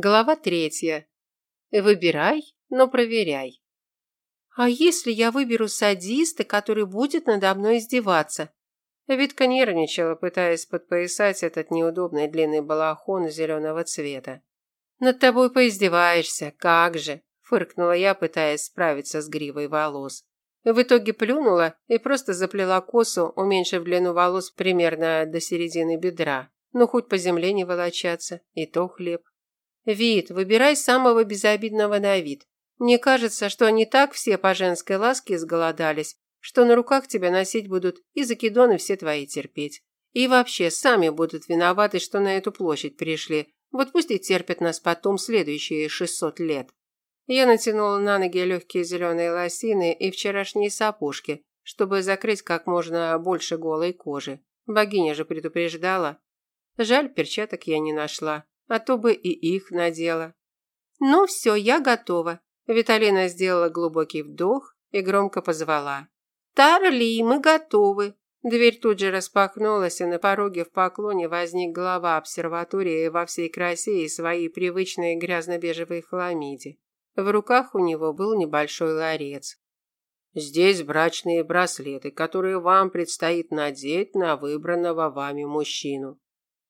Глава третья. Выбирай, но проверяй. А если я выберу садиста, который будет надо мной издеваться? Витка нервничала, пытаясь подпоясать этот неудобный длинный балахон зеленого цвета. «Над тобой поиздеваешься, как же!» – фыркнула я, пытаясь справиться с гривой волос. В итоге плюнула и просто заплела косу, уменьшив длину волос примерно до середины бедра. Ну, хоть по земле не волочаться, и то хлеб. Вид, выбирай самого безобидного на вид. Мне кажется, что они так все по женской ласке изголодались, что на руках тебя носить будут и закидоны все твои терпеть. И вообще, сами будут виноваты, что на эту площадь пришли. Вот пусть и терпят нас потом следующие 600 лет. Я натянула на ноги легкие зеленые лосины и вчерашние сапожки, чтобы закрыть как можно больше голой кожи. Богиня же предупреждала. Жаль, перчаток я не нашла а то бы и их надела. «Ну все, я готова». Виталина сделала глубокий вдох и громко позвала. «Тарли, мы готовы». Дверь тут же распахнулась, и на пороге в поклоне возник глава обсерватории во всей красе и своей привычной грязно-бежевой хламиде. В руках у него был небольшой ларец. «Здесь брачные браслеты, которые вам предстоит надеть на выбранного вами мужчину».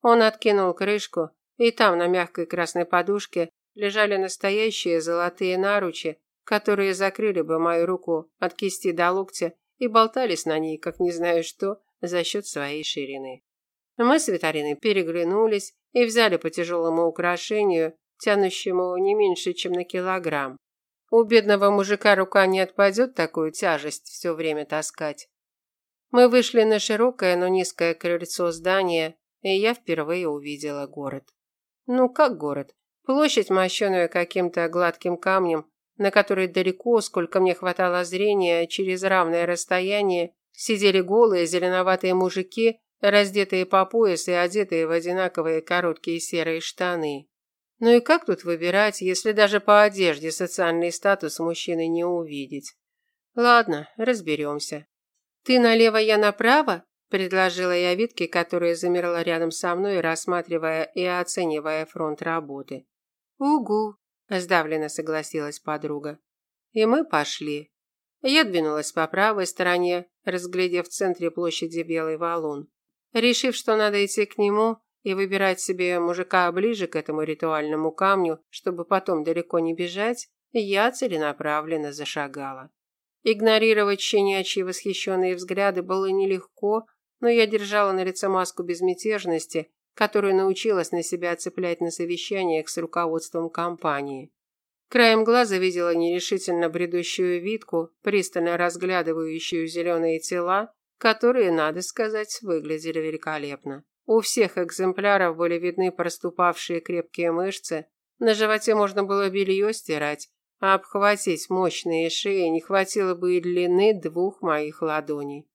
Он откинул крышку, и там на мягкой красной подушке лежали настоящие золотые наручи, которые закрыли бы мою руку от кисти до локтя и болтались на ней, как не знаю что, за счет своей ширины. Мы с Витариной переглянулись и взяли по тяжелому украшению, тянущему не меньше, чем на килограмм. У бедного мужика рука не отпадет такую тяжесть все время таскать. Мы вышли на широкое, но низкое крыльцо здания, и я впервые увидела город. Ну, как город. Площадь, мощенную каким-то гладким камнем, на которой далеко, сколько мне хватало зрения, через равное расстояние, сидели голые зеленоватые мужики, раздетые по пояс и одетые в одинаковые короткие серые штаны. Ну и как тут выбирать, если даже по одежде социальный статус мужчины не увидеть? Ладно, разберемся. Ты налево, я направо? Предложила я Витке, которая замерла рядом со мной, рассматривая и оценивая фронт работы. Угу, сдавленно согласилась подруга. И мы пошли. Я двинулась по правой стороне, разглядев в центре площади белый валун. Решив, что надо идти к нему и выбирать себе мужика ближе к этому ритуальному камню, чтобы потом далеко не бежать, я целенаправленно зашагала. Игнорировать щенячьи восхищенные взгляды было нелегко, но я держала на лице маску безмятежности, которую научилась на себя цеплять на совещаниях с руководством компании. Краем глаза видела нерешительно бредущую Витку, пристально разглядывающую зеленые тела, которые, надо сказать, выглядели великолепно. У всех экземпляров были видны проступавшие крепкие мышцы, на животе можно было белье стирать, а обхватить мощные шеи не хватило бы и длины двух моих ладоней.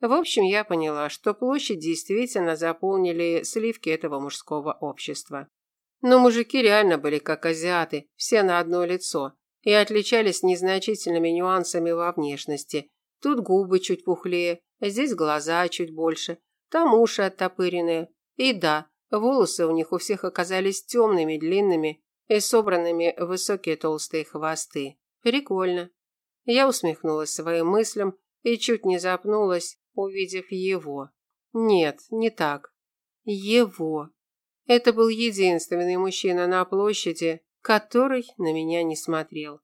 В общем, я поняла, что площадь действительно заполнили сливки этого мужского общества. Но мужики реально были как азиаты, все на одно лицо, и отличались незначительными нюансами во внешности. Тут губы чуть пухлее, здесь глаза чуть больше, там уши оттопыренные. И да, волосы у них у всех оказались темными, длинными и собранными в высокие толстые хвосты. Прикольно. Я усмехнулась своим мыслям и чуть не запнулась, увидев его. Нет, не так. Его. Это был единственный мужчина на площади, который на меня не смотрел.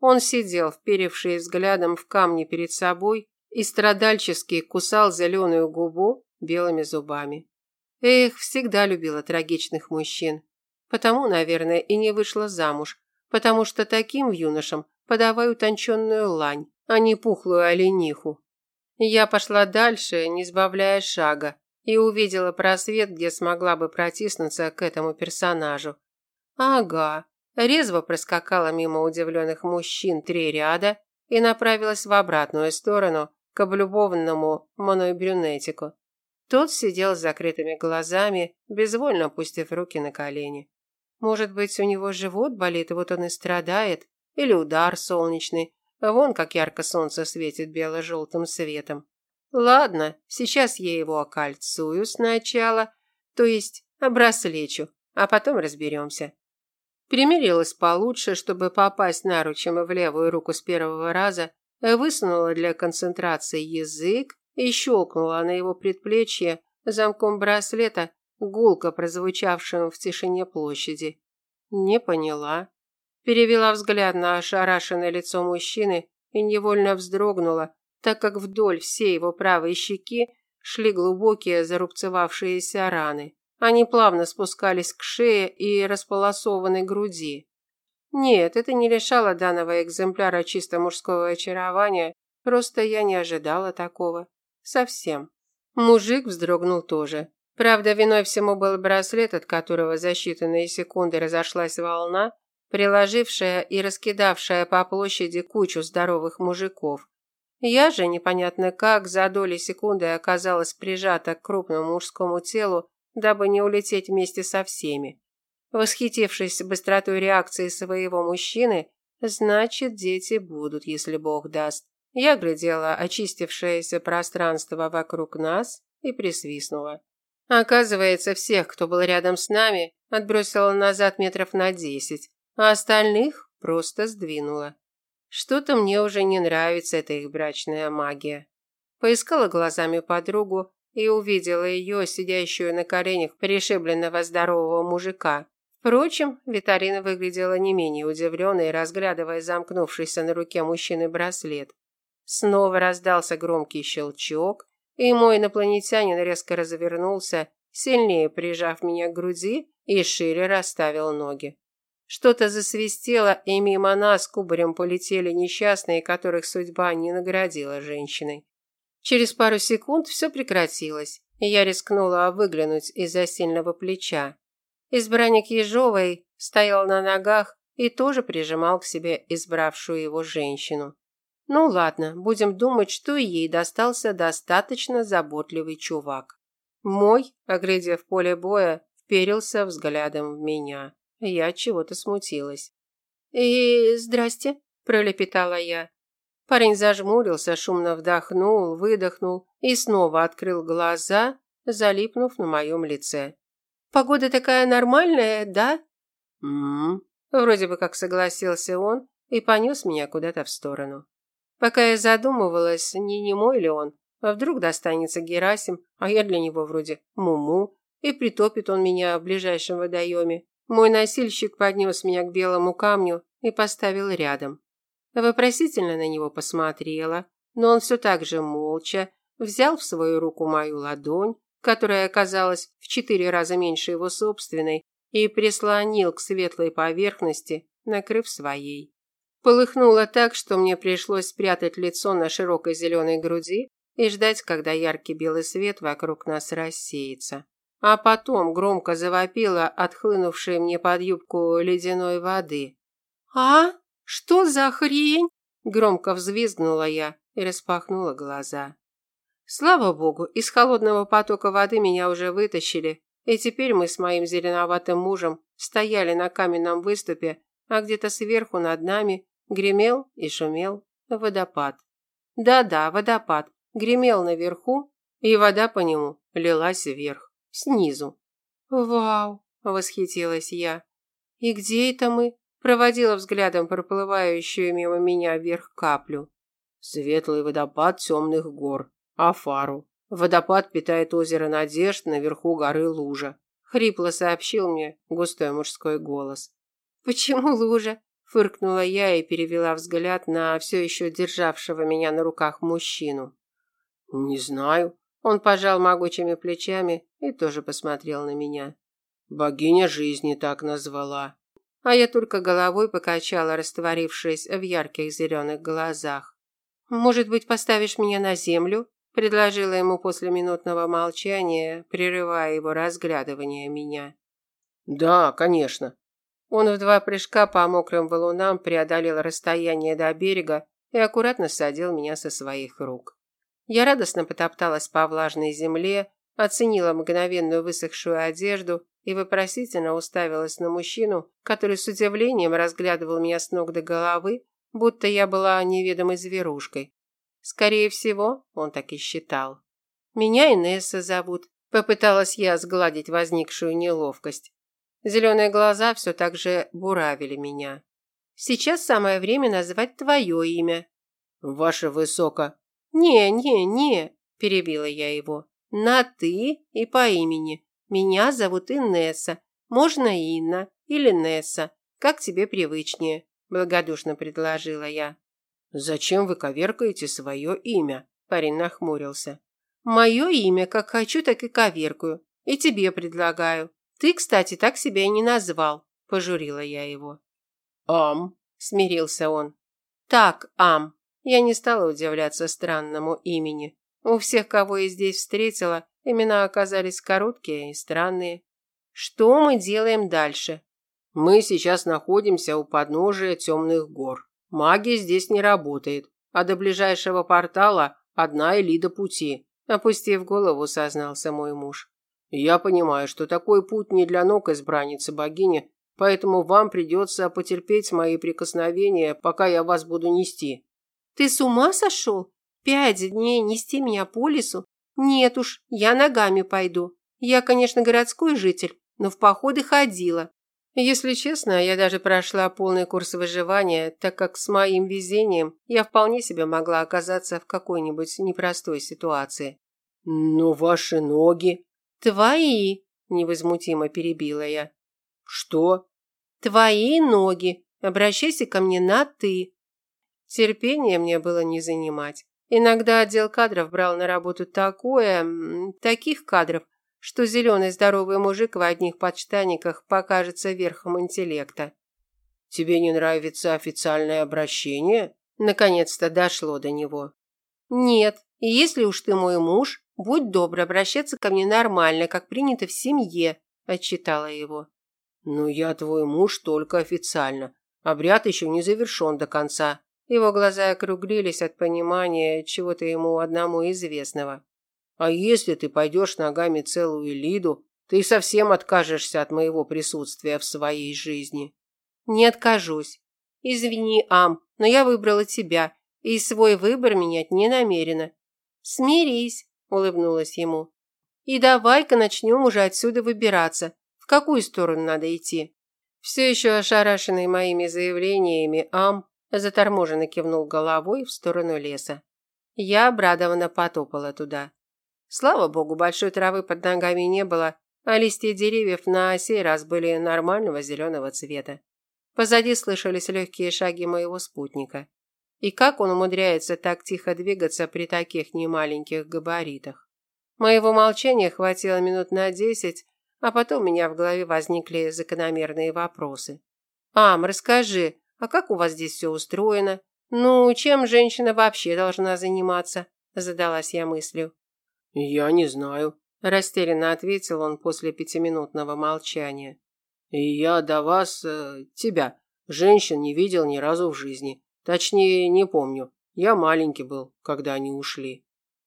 Он сидел, вперевший взглядом в камни перед собой, и страдальчески кусал зеленую губу белыми зубами. Эх, всегда любила трагичных мужчин. Потому, наверное, и не вышла замуж, потому что таким юношам подавай утонченную лань, а не пухлую олениху. Я пошла дальше, не сбавляя шага, и увидела просвет, где смогла бы протиснуться к этому персонажу. Ага, резво проскакала мимо удивленных мужчин три ряда и направилась в обратную сторону, к облюбованному мной брюнетику. Тот сидел с закрытыми глазами, безвольно опустив руки на колени. Может быть, у него живот болит, вот он и страдает, или удар солнечный, Вон как ярко солнце светит бело-желтым светом. Ладно, сейчас я его окольцую сначала, то есть обраслечу, а потом разберемся. Примерилась получше, чтобы попасть наручем в левую руку с первого раза, высунула для концентрации язык и щелкнула на его предплечье замком браслета, гулко прозвучавшим в тишине площади. Не поняла. Перевела взгляд на ошарашенное лицо мужчины и невольно вздрогнула, так как вдоль всей его правой щеки шли глубокие зарубцевавшиеся раны. Они плавно спускались к шее и располосованной груди. Нет, это не лишало данного экземпляра чисто мужского очарования, просто я не ожидала такого. Совсем. Мужик вздрогнул тоже. Правда, виной всему был браслет, от которого за считанные секунды разошлась волна, приложившая и раскидавшая по площади кучу здоровых мужиков. Я же, непонятно как, за доли секунды оказалась прижата к крупному мужскому телу, дабы не улететь вместе со всеми. Восхитившись быстротой реакции своего мужчины, значит, дети будут, если Бог даст. Я глядела очистившееся пространство вокруг нас и присвистнула. Оказывается, всех, кто был рядом с нами, отбросила назад метров на десять, а остальных просто сдвинула. Что-то мне уже не нравится эта их брачная магия. Поискала глазами подругу и увидела ее, сидящую на коленях перешибленного здорового мужика. Впрочем, Виталина выглядела не менее удивленной, разглядывая замкнувшийся на руке мужчины браслет. Снова раздался громкий щелчок, и мой инопланетянин резко развернулся, сильнее прижав меня к груди и шире расставил ноги. Что-то засвистело, и мимо нас кубарем полетели несчастные, которых судьба не наградила женщиной. Через пару секунд все прекратилось, и я рискнула выглянуть из-за сильного плеча. Избранник Ежовой стоял на ногах и тоже прижимал к себе избравшую его женщину. Ну ладно, будем думать, что ей достался достаточно заботливый чувак. Мой, оглядев поле боя, вперился взглядом в меня. Я чего-то смутилась. «И здрасте», – пролепетала я. Парень зажмурился, шумно вдохнул, выдохнул и снова открыл глаза, залипнув на моем лице. «Погода такая нормальная, да?» «М-м-м», вроде бы как согласился он и понес меня куда-то в сторону. Пока я задумывалась, не немой ли он, а вдруг достанется Герасим, а я для него вроде муму, и притопит он меня в ближайшем водоеме. Мой носильщик поднес меня к белому камню и поставил рядом. Вопросительно на него посмотрела, но он все так же молча взял в свою руку мою ладонь, которая оказалась в четыре раза меньше его собственной, и прислонил к светлой поверхности, накрыв своей. Полыхнуло так, что мне пришлось спрятать лицо на широкой зеленой груди и ждать, когда яркий белый свет вокруг нас рассеется. А потом громко завопила отхлынувшей мне под юбку ледяной воды. «А? Что за хрень?» Громко взвизгнула я и распахнула глаза. Слава богу, из холодного потока воды меня уже вытащили, и теперь мы с моим зеленоватым мужем стояли на каменном выступе, а где-то сверху над нами Гремел и шумел водопад. Да-да, водопад. Гремел наверху, и вода по нему лилась вверх, снизу. «Вау!» – восхитилась я. «И где это мы?» – проводила взглядом проплывающую мимо меня вверх каплю. «Светлый водопад темных гор. Афару. Водопад питает озеро Надежд наверху горы Лужа», – хрипло сообщил мне густой мужской голос. «Почему Лужа?» Фыркнула я и перевела взгляд на все еще державшего меня на руках мужчину. «Не знаю». Он пожал могучими плечами и тоже посмотрел на меня. «Богиня жизни так назвала». А я только головой покачала, растворившись в ярких зеленых глазах. «Может быть, поставишь меня на землю?» предложила ему после минутного молчания, прерывая его разглядывание меня. «Да, конечно», он в два прыжка по мокрым валунам преодолел расстояние до берега и аккуратно садил меня со своих рук. Я радостно потопталась по влажной земле, оценила мгновенную высохшую одежду и вопросительно уставилась на мужчину, который с удивлением разглядывал меня с ног до головы, будто я была неведомой зверушкой. Скорее всего, он так и считал. Меня Инесса зовут. Попыталась я сгладить возникшую неловкость. Зеленые глаза все так же буравили меня. Сейчас самое время назвать твое имя. Ваше высоко. Не, не, не, перебила я его. На ты и по имени. Меня зовут Инесса. Можно Инна или Несса, как тебе привычнее, благодушно предложила я. Зачем вы коверкаете свое имя? Парень нахмурился. Мое имя как хочу, так и коверкаю. И тебе предлагаю. Ты, кстати, так себя и не назвал, пожурила я его. Ам, смирился он. Так, Ам. Я не стала удивляться странному имени. У всех, кого я здесь встретила, имена оказались короткие и странные. Что мы делаем дальше? Мы сейчас находимся у подножия темных гор. Магия здесь не работает, а до ближайшего портала одна или до пути. Опустив голову, сознался мой муж. Я понимаю, что такой путь не для ног избранницы богини, поэтому вам придется потерпеть мои прикосновения, пока я вас буду нести. Ты с ума сошел? Пять дней нести меня по лесу? Нет уж, я ногами пойду. Я, конечно, городской житель, но в походы ходила. Если честно, я даже прошла полный курс выживания, так как с моим везением я вполне себе могла оказаться в какой-нибудь непростой ситуации. Но ваши ноги... Твои, невозмутимо перебила я. Что? Твои ноги. Обращайся ко мне на «ты». Терпение мне было не занимать. Иногда отдел кадров брал на работу такое, таких кадров, что зеленый здоровый мужик в одних подштаниках покажется верхом интеллекта. Тебе не нравится официальное обращение? Наконец-то дошло до него. Нет, и если уж ты мой муж, будь добр обращаться ко мне нормально, как принято в семье, отчитала его. Но я твой муж только официально. Обряд еще не завершен до конца. Его глаза округлились от понимания чего-то ему одному известного. А если ты пойдешь ногами целую Лиду, ты совсем откажешься от моего присутствия в своей жизни. Не откажусь. Извини, Ам, но я выбрала тебя, и свой выбор менять не намерена. Смирись, улыбнулась ему. И давай-ка начнем уже отсюда выбираться. В какую сторону надо идти? Все еще ошарашенный моими заявлениями, Ам Заторможенно кивнул головой в сторону леса. Я обрадованно потопала туда. Слава богу, большой травы под ногами не было, а листья деревьев на сей раз были нормального зеленого цвета. Позади слышались легкие шаги моего спутника. И как он умудряется так тихо двигаться при таких немаленьких габаритах? Моего молчания хватило минут на десять, а потом у меня в голове возникли закономерные вопросы. «Ам, расскажи, а как у вас здесь все устроено? Ну, чем женщина вообще должна заниматься? Задалась я мыслью. Я не знаю, растерянно ответил он после пятиминутного молчания. Я до вас, э, тебя, женщин не видел ни разу в жизни. Точнее, не помню. Я маленький был, когда они ушли.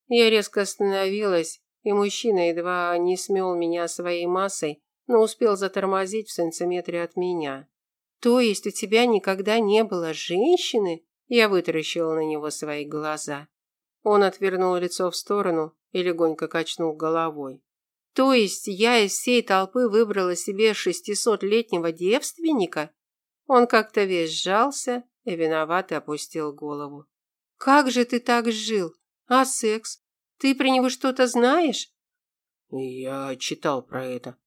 Я резко остановилась, и мужчина едва не смел меня своей массой, но успел затормозить в сантиметре от меня. То есть у тебя никогда не было женщины? Я вытаращила на него свои глаза. Он отвернул лицо в сторону и легонько качнул головой. То есть я из всей толпы выбрала себе шестисотлетнего девственника? Он как-то весь сжался и виновато опустил голову. Как же ты так жил? А секс? Ты про него что-то знаешь? Я читал про это.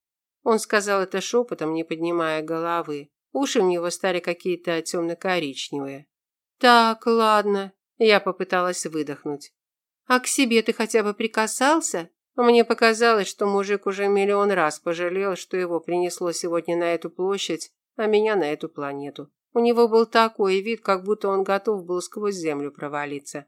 Он сказал это шепотом, не поднимая головы. Уши у него стали какие-то темно-коричневые. Так, ладно. Я попыталась выдохнуть. А к себе ты хотя бы прикасался? Мне показалось, что мужик уже миллион раз пожалел, что его принесло сегодня на эту площадь, а меня на эту планету. У него был такой вид, как будто он готов был сквозь землю провалиться.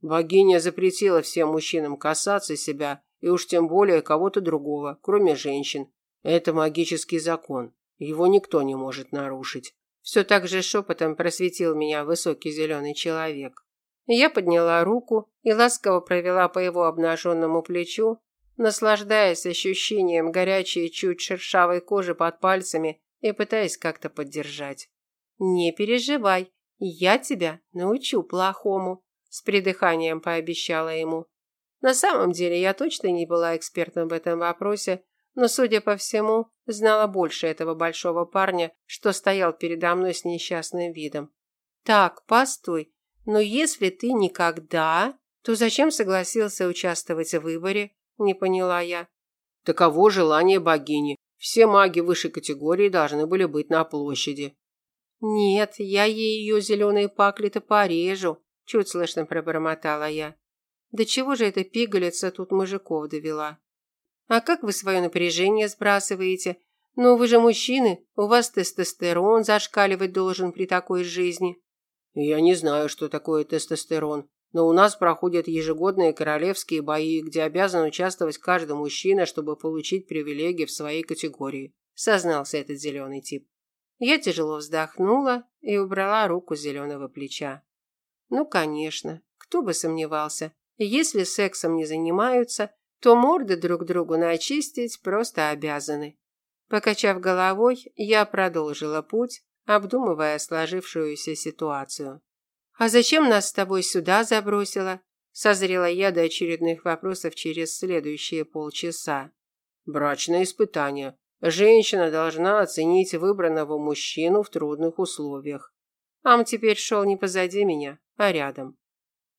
Богиня запретила всем мужчинам касаться себя, и уж тем более кого-то другого, кроме женщин. Это магический закон. Его никто не может нарушить. Все так же шепотом просветил меня высокий зеленый человек. Я подняла руку и ласково провела по его обнаженному плечу, наслаждаясь ощущением горячей, чуть шершавой кожи под пальцами и пытаясь как-то поддержать. «Не переживай, я тебя научу плохому», с придыханием пообещала ему. На самом деле я точно не была экспертом в этом вопросе, но, судя по всему, знала больше этого большого парня, что стоял передо мной с несчастным видом. Так, постой, но если ты никогда, то зачем согласился участвовать в выборе? Не поняла я. Таково желание богини. Все маги высшей категории должны были быть на площади. Нет, я ей ее зеленые пакли-то порежу, чуть слышно пробормотала я. Да чего же эта пигалица тут мужиков довела? А как вы свое напряжение сбрасываете? Ну, вы же мужчины, у вас тестостерон зашкаливать должен при такой жизни. Я не знаю, что такое тестостерон, но у нас проходят ежегодные королевские бои, где обязан участвовать каждый мужчина, чтобы получить привилегии в своей категории, сознался этот зеленый тип. Я тяжело вздохнула и убрала руку с зеленого плеча. Ну, конечно, кто бы сомневался. Если сексом не занимаются, то морды друг другу начистить просто обязаны. Покачав головой, я продолжила путь, обдумывая сложившуюся ситуацию. «А зачем нас с тобой сюда забросило?» Созрела я до очередных вопросов через следующие полчаса. «Брачное испытание. Женщина должна оценить выбранного мужчину в трудных условиях. Ам теперь шел не позади меня, а рядом».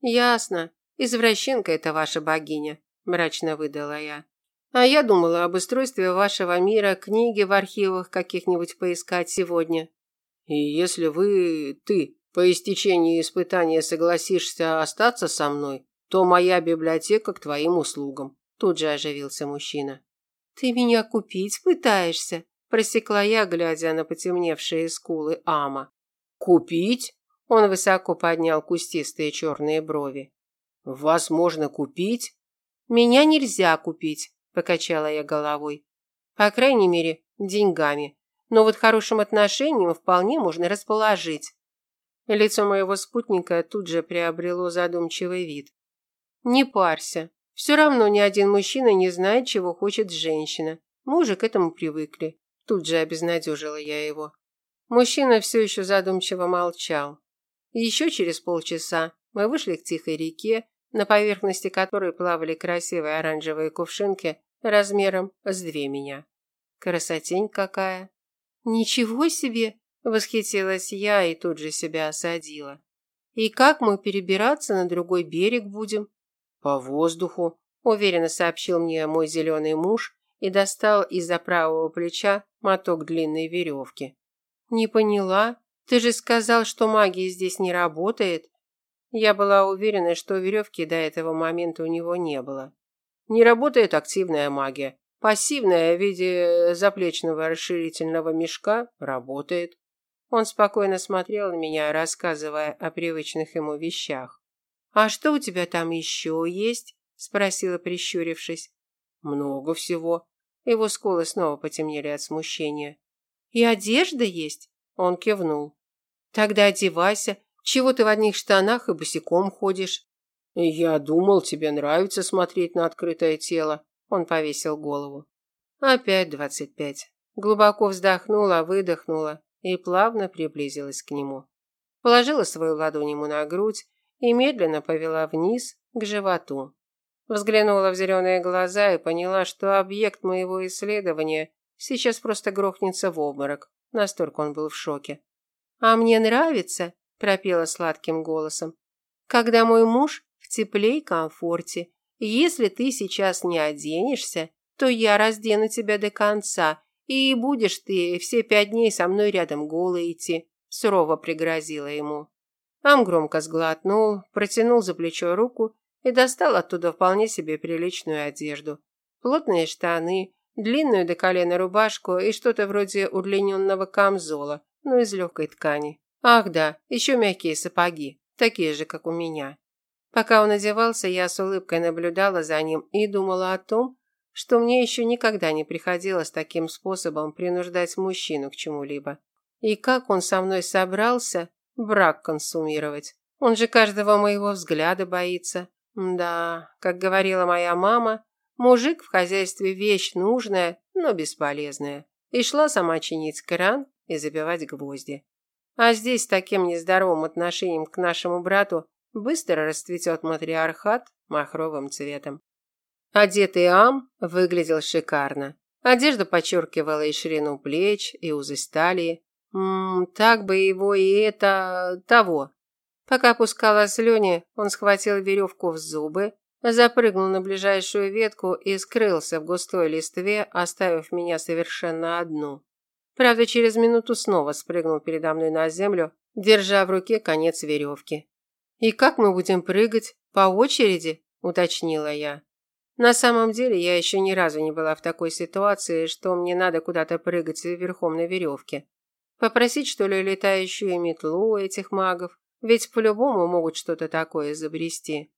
«Ясно. Извращенка это ваша богиня», – мрачно выдала я. «А я думала об устройстве вашего мира, книги в архивах каких-нибудь поискать сегодня». И если вы, ты, по истечении испытания согласишься остаться со мной, то моя библиотека к твоим услугам. Тут же оживился мужчина. Ты меня купить пытаешься? Просекла я, глядя на потемневшие скулы Ама. Купить? Он высоко поднял кустистые черные брови. Вас можно купить? Меня нельзя купить, покачала я головой. По крайней мере, деньгами но вот хорошим отношением вполне можно расположить. Лицо моего спутника тут же приобрело задумчивый вид. Не парься. Все равно ни один мужчина не знает, чего хочет женщина. Мы уже к этому привыкли. Тут же обезнадежила я его. Мужчина все еще задумчиво молчал. Еще через полчаса мы вышли к тихой реке, на поверхности которой плавали красивые оранжевые кувшинки размером с две меня. Красотень какая! «Ничего себе!» – восхитилась я и тут же себя осадила. «И как мы перебираться на другой берег будем?» «По воздуху», – уверенно сообщил мне мой зеленый муж и достал из-за правого плеча моток длинной веревки. «Не поняла. Ты же сказал, что магия здесь не работает». Я была уверена, что веревки до этого момента у него не было. «Не работает активная магия. Пассивная в виде заплечного расширительного мешка работает. Он спокойно смотрел на меня, рассказывая о привычных ему вещах. «А что у тебя там еще есть?» – спросила, прищурившись. «Много всего». Его скулы снова потемнели от смущения. «И одежда есть?» – он кивнул. «Тогда одевайся. Чего ты в одних штанах и босиком ходишь?» «Я думал, тебе нравится смотреть на открытое тело», он повесил голову. Опять двадцать пять. Глубоко вздохнула, выдохнула и плавно приблизилась к нему. Положила свою ладонь ему на грудь и медленно повела вниз к животу. Взглянула в зеленые глаза и поняла, что объект моего исследования сейчас просто грохнется в обморок. Настолько он был в шоке. «А мне нравится», – пропела сладким голосом, – «когда мой муж в тепле и комфорте, если ты сейчас не оденешься, то я раздену тебя до конца, и будешь ты все пять дней со мной рядом голой идти», – сурово пригрозила ему. Ам громко сглотнул, протянул за плечо руку и достал оттуда вполне себе приличную одежду. Плотные штаны, длинную до колена рубашку и что-то вроде удлиненного камзола, но из легкой ткани. Ах да, еще мягкие сапоги, такие же, как у меня. Пока он одевался, я с улыбкой наблюдала за ним и думала о том, что мне еще никогда не приходилось таким способом принуждать мужчину к чему-либо. И как он со мной собрался брак консумировать? Он же каждого моего взгляда боится. Да, как говорила моя мама, мужик в хозяйстве вещь нужная, но бесполезная. И шла сама чинить кран и забивать гвозди. А здесь с таким нездоровым отношением к нашему брату быстро расцветет матриархат махровым цветом. Одетый Ам выглядел шикарно. Одежда подчеркивала и ширину плеч, и узость талии. Ммм, так бы его и это... того. Пока опускала слюни, он схватил веревку в зубы, запрыгнул на ближайшую ветку и скрылся в густой листве, оставив меня совершенно одну. Правда, через минуту снова спрыгнул передо мной на землю, держа в руке конец веревки. «И как мы будем прыгать? По очереди?» – уточнила я. На самом деле, я еще ни разу не была в такой ситуации, что мне надо куда-то прыгать верхом на веревке. Попросить, что ли, летающую метлу этих магов? Ведь по-любому могут что-то такое изобрести.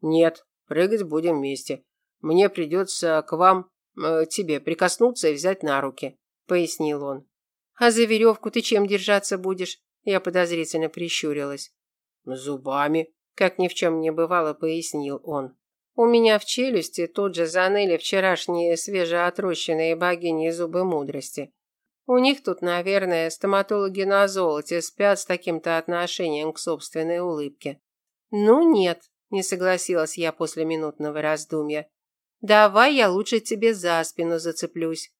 Нет, прыгать будем вместе. Мне придется к вам, э, тебе, прикоснуться и взять на руки пояснил он. А за веревку ты чем держаться будешь? Я подозрительно прищурилась. Зубами, как ни в чем не бывало, пояснил он. У меня в челюсти тут же заныли вчерашние свежеотрощенные богини зубы мудрости. У них тут, наверное, стоматологи на золоте спят с таким-то отношением к собственной улыбке. Ну нет, не согласилась я после минутного раздумья. Давай я лучше тебе за спину зацеплюсь.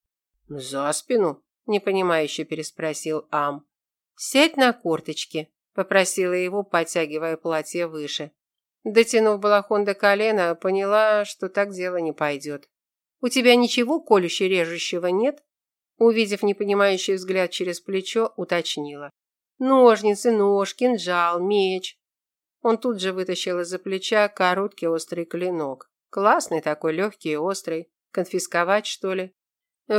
«За спину?» – непонимающе переспросил Ам. «Сядь на корточки», – попросила его, подтягивая платье выше. Дотянув балахон до колена, поняла, что так дело не пойдет. «У тебя ничего колюще-режущего нет?» Увидев непонимающий взгляд через плечо, уточнила. «Ножницы, нож, кинжал, меч». Он тут же вытащил из-за плеча короткий острый клинок. Классный такой, легкий и острый. Конфисковать, что ли?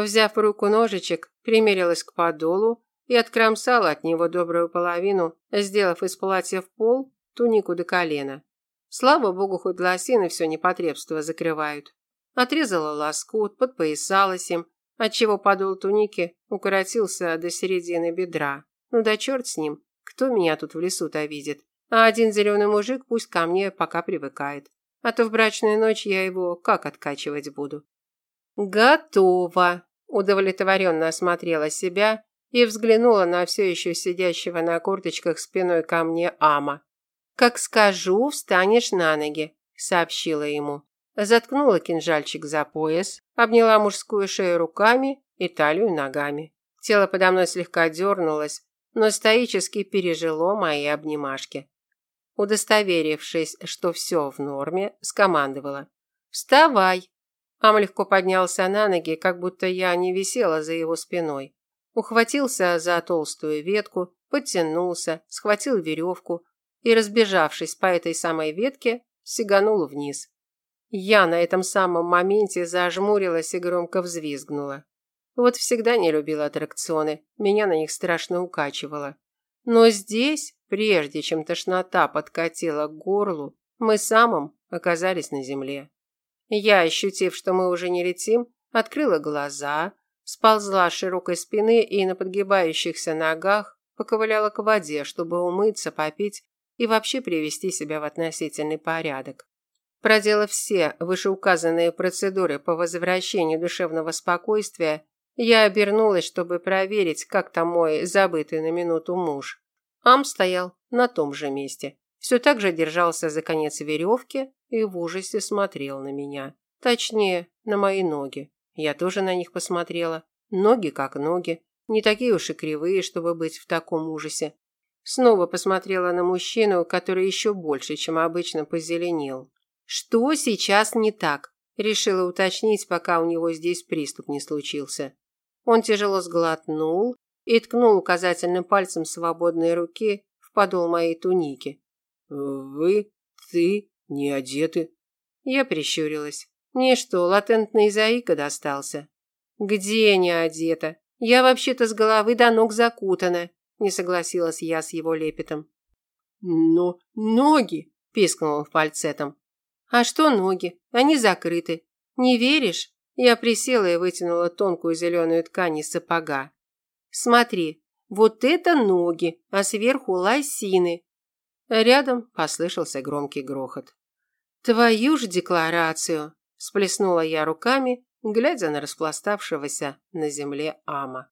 Взяв в руку ножичек, примерилась к подолу и откромсала от него добрую половину, сделав из платья в пол тунику до колена. Слава богу, хоть лосины все непотребство закрывают. Отрезала лоскут, подпоясалась им, отчего подол туники укоротился до середины бедра. Ну да черт с ним, кто меня тут в лесу-то видит? А один зеленый мужик пусть ко мне пока привыкает. А то в брачную ночь я его как откачивать буду? «Готово!» – удовлетворенно осмотрела себя и взглянула на все еще сидящего на корточках спиной ко мне Ама. «Как скажу, встанешь на ноги», – сообщила ему. Заткнула кинжальчик за пояс, обняла мужскую шею руками и талию ногами. Тело подо мной слегка дернулось, но стоически пережило мои обнимашки. Удостоверившись, что все в норме, скомандовала. «Вставай!» Ам легко поднялся на ноги, как будто я не висела за его спиной. Ухватился за толстую ветку, подтянулся, схватил веревку и, разбежавшись по этой самой ветке, сиганул вниз. Я на этом самом моменте зажмурилась и громко взвизгнула. Вот всегда не любила аттракционы, меня на них страшно укачивало. Но здесь, прежде чем тошнота подкатила к горлу, мы самым оказались на земле. Я, ощутив, что мы уже не летим, открыла глаза, сползла с широкой спины и на подгибающихся ногах поковыляла к воде, чтобы умыться, попить и вообще привести себя в относительный порядок. Проделав все вышеуказанные процедуры по возвращению душевного спокойствия, я обернулась, чтобы проверить, как там мой забытый на минуту муж. Ам стоял на том же месте все так же держался за конец веревки и в ужасе смотрел на меня. Точнее, на мои ноги. Я тоже на них посмотрела. Ноги как ноги. Не такие уж и кривые, чтобы быть в таком ужасе. Снова посмотрела на мужчину, который еще больше, чем обычно, позеленел. «Что сейчас не так?» Решила уточнить, пока у него здесь приступ не случился. Он тяжело сглотнул и ткнул указательным пальцем свободной руки в подол моей туники. «Вы, ты, не одеты?» Я прищурилась. Мне что, латентный заика достался? Где не одета? Я вообще-то с головы до ног закутана, не согласилась я с его лепетом. Но ноги, пискнул он фальцетом. А что ноги? Они закрыты. Не веришь? Я присела и вытянула тонкую зеленую ткань из сапога. Смотри, вот это ноги, а сверху лосины. Рядом послышался громкий грохот. «Твою ж декларацию!» – всплеснула я руками, глядя на распластавшегося на земле Ама.